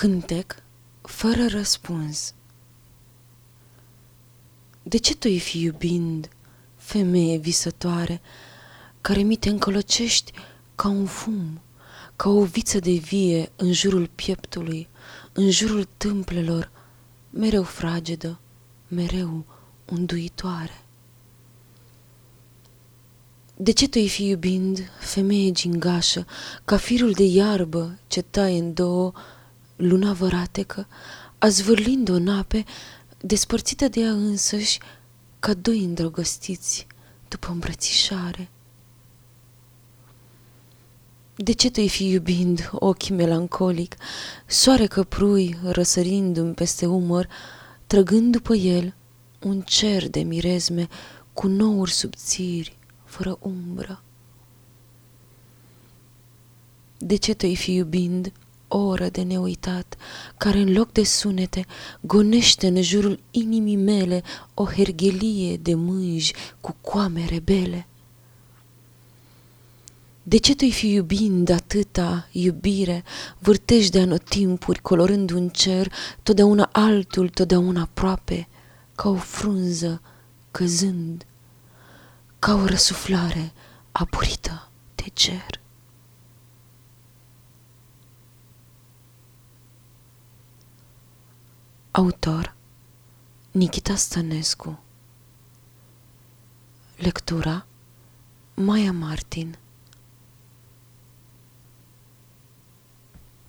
Cântec fără răspuns De ce tu fi iubind, femeie visătoare, care mi te încălăcești ca un fum, ca o viță de vie în jurul pieptului, în jurul tâmplelor, mereu fragedă, mereu unduitoare? De ce tu fi iubind, femeie gingașă, ca firul de iarbă ce taie în două, luna văratecă, azvârlind-o în ape, despărțită de ea însăși, ca doi îndrăgostiți după îmbrățișare. De ce tu fi iubind, ochi melancolic, soare căprui răsărindu-mi peste umăr, trăgând după el un cer de mirezme cu nouri subțiri, fără umbră? De ce tu fi iubind, oră de neuitat, care în loc de sunete gonește în jurul inimii mele o herghelie de mânji cu coame rebele? De ce tu fi iubind atâta iubire, vârtești de anotimpuri, colorând un cer, totdeauna altul, totdeauna aproape, ca o frunză căzând, ca o răsuflare apurită de cer? Autor Nikita Stănescu. Lectura Maia Martin